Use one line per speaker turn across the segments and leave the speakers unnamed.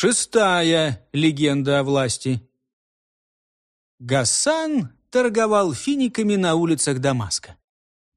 Шестая легенда о власти. Гасан торговал финиками на улицах Дамаска.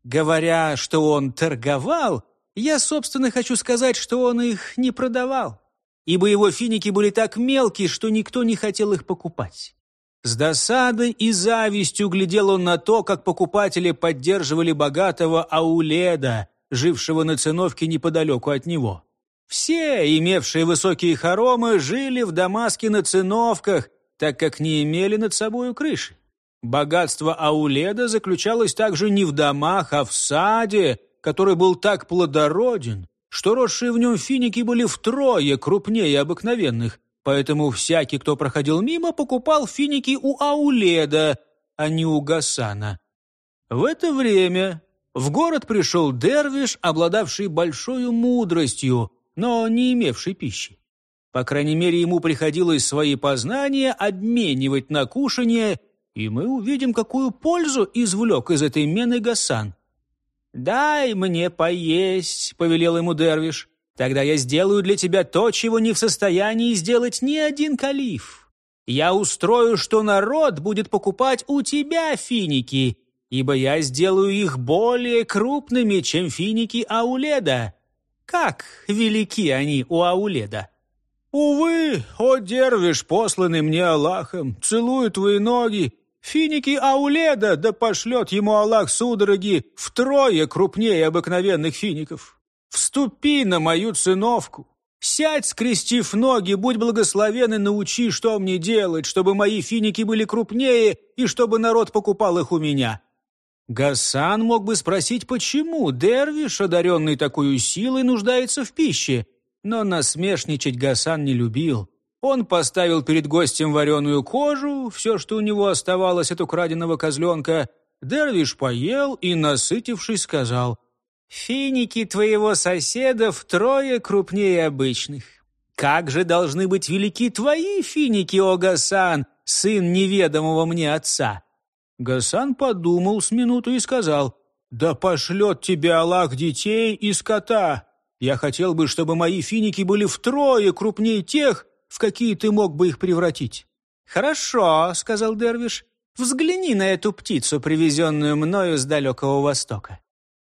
Говоря, что он торговал, я, собственно, хочу сказать, что он их не продавал, ибо его финики были так мелкие, что никто не хотел их покупать. С досадой и завистью глядел он на то, как покупатели поддерживали богатого Ауледа, жившего на циновке неподалеку от него. Все, имевшие высокие хоромы, жили в Дамаске на циновках, так как не имели над собою крыши. Богатство Ауледа заключалось также не в домах, а в саде, который был так плодороден, что росшие в нем финики были втрое крупнее обыкновенных, поэтому всякий, кто проходил мимо, покупал финики у Ауледа, а не у Гасана. В это время в город пришел дервиш, обладавший большой мудростью, но не имевший пищи. По крайней мере, ему приходилось свои познания обменивать на кушание, и мы увидим, какую пользу извлек из этой мены Гасан. «Дай мне поесть», — повелел ему Дервиш. «Тогда я сделаю для тебя то, чего не в состоянии сделать ни один калиф. Я устрою, что народ будет покупать у тебя финики, ибо я сделаю их более крупными, чем финики Ауледа. Как велики они у Ауледа? «Увы, о дервиш, посланный мне Аллахом, целую твои ноги, финики Ауледа, да пошлет ему Аллах судороги втрое крупнее обыкновенных фиников. Вступи на мою циновку, сядь, скрестив ноги, будь благословен и научи, что мне делать, чтобы мои финики были крупнее и чтобы народ покупал их у меня». Гасан мог бы спросить, почему Дервиш, одаренный такой силой, нуждается в пище. Но насмешничать Гасан не любил. Он поставил перед гостем вареную кожу, все, что у него оставалось от украденного козленка. Дервиш поел и, насытившись, сказал, «Финики твоего соседа втрое крупнее обычных. Как же должны быть велики твои финики, о Гасан, сын неведомого мне отца!» Гасан подумал с минуту и сказал, «Да пошлет тебе Аллах детей и скота! Я хотел бы, чтобы мои финики были втрое крупнее тех, в какие ты мог бы их превратить». «Хорошо», — сказал Дервиш, «взгляни на эту птицу, привезенную мною с далекого востока.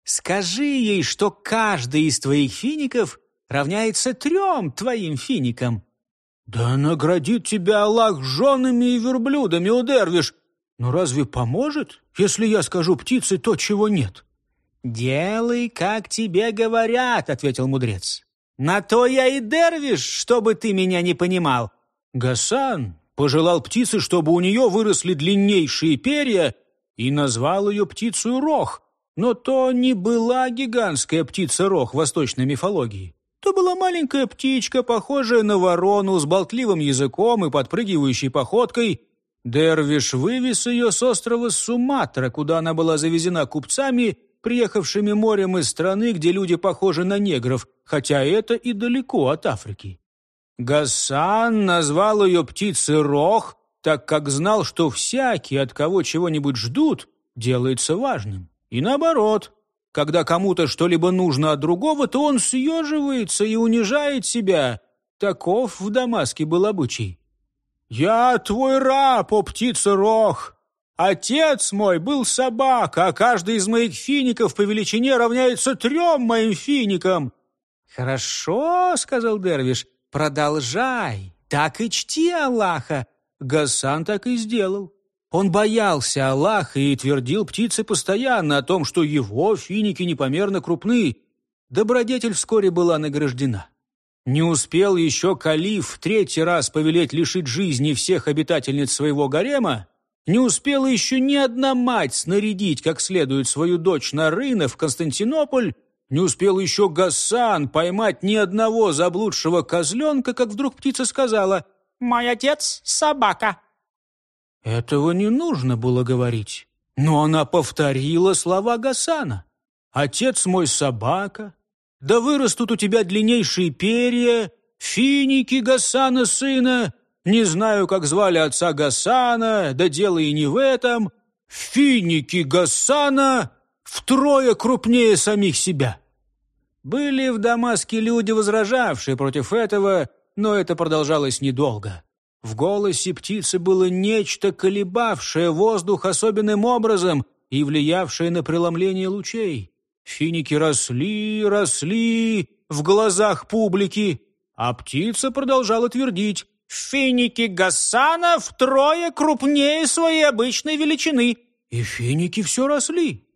Скажи ей, что каждый из твоих фиников равняется трем твоим финикам». «Да наградит тебя Аллах женами и верблюдами, о Дервиш!» Но разве поможет, если я скажу птице то, чего нет? «Делай, как тебе говорят», — ответил мудрец. «На то я и дервиш, чтобы ты меня не понимал». Гасан пожелал птице, чтобы у нее выросли длиннейшие перья, и назвал ее птицей Рох. Но то не была гигантская птица Рох восточной мифологии. То была маленькая птичка, похожая на ворону, с болтливым языком и подпрыгивающей походкой, Дервиш вывез ее с острова Суматра, куда она была завезена купцами, приехавшими морем из страны, где люди похожи на негров, хотя это и далеко от Африки. Гасан назвал ее птицей Рох, так как знал, что всякий, от кого чего-нибудь ждут, делается важным. И наоборот, когда кому-то что-либо нужно от другого, то он съеживается и унижает себя. Таков в Дамаске был обычай. «Я твой раб, о птица Рох! Отец мой был собака, а каждый из моих фиников по величине равняется трем моим финикам!» «Хорошо», — сказал Дервиш, — «продолжай, так и чти Аллаха». Гасан так и сделал. Он боялся Аллаха и твердил птице постоянно о том, что его финики непомерно крупны. Добродетель вскоре была награждена. Не успел еще калиф третий раз повелеть лишить жизни всех обитательниц своего гарема, не успела еще ни одна мать снарядить как следует свою дочь на рынок в Константинополь, не успел еще Гасан поймать ни одного заблудшего козленка, как вдруг птица сказала «Мой отец — собака». Этого не нужно было говорить, но она повторила слова Гасана. «Отец мой — собака, да вырастут у тебя длиннейшие перья, финики Гасана сына. Не знаю, как звали отца Гасана, да дело и не в этом. Финики Гасана втрое крупнее самих себя». Были в Дамаске люди, возражавшие против этого, но это продолжалось недолго. В голосе птицы было нечто, колебавшее воздух особенным образом и влиявшее на преломление лучей. Финики росли, росли в глазах публики, а птица продолжала твердить «Финики Гасана втрое крупнее своей обычной величины». И финики все росли.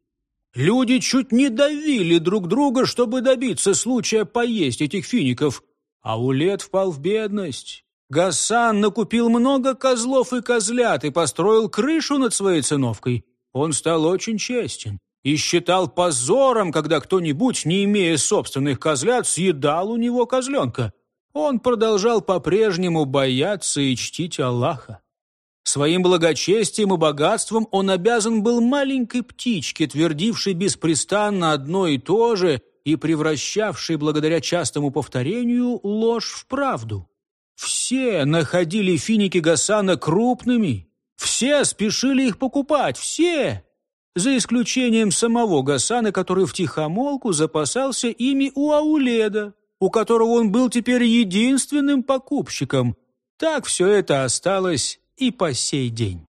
Люди чуть не давили друг друга, чтобы добиться случая поесть этих фиников. А Улет впал в бедность. Гасан накупил много козлов и козлят и построил крышу над своей циновкой. Он стал очень честен и считал позором, когда кто-нибудь, не имея собственных козлят, съедал у него козленка. Он продолжал по-прежнему бояться и чтить Аллаха. Своим благочестием и богатством он обязан был маленькой птичке, твердившей беспрестанно одно и то же и превращавшей, благодаря частому повторению, ложь в правду. Все находили финики Гасана крупными, все спешили их покупать, все, за исключением самого Гасана, который втихомолку запасался ими у Ауледа, у которого он был теперь единственным покупщиком. Так все это осталось и по сей день.